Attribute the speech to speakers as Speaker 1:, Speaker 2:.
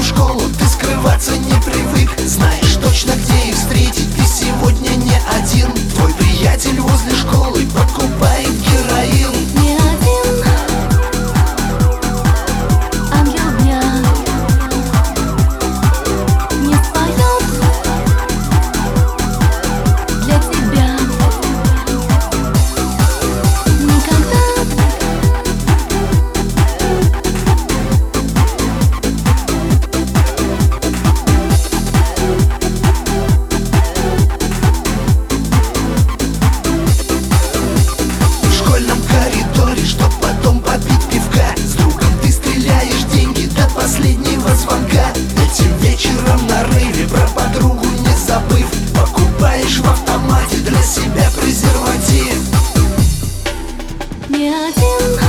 Speaker 1: в школу. вечером на рыве Про подругу не забыв. Покупаешь в автомате для себя презерватив. Не один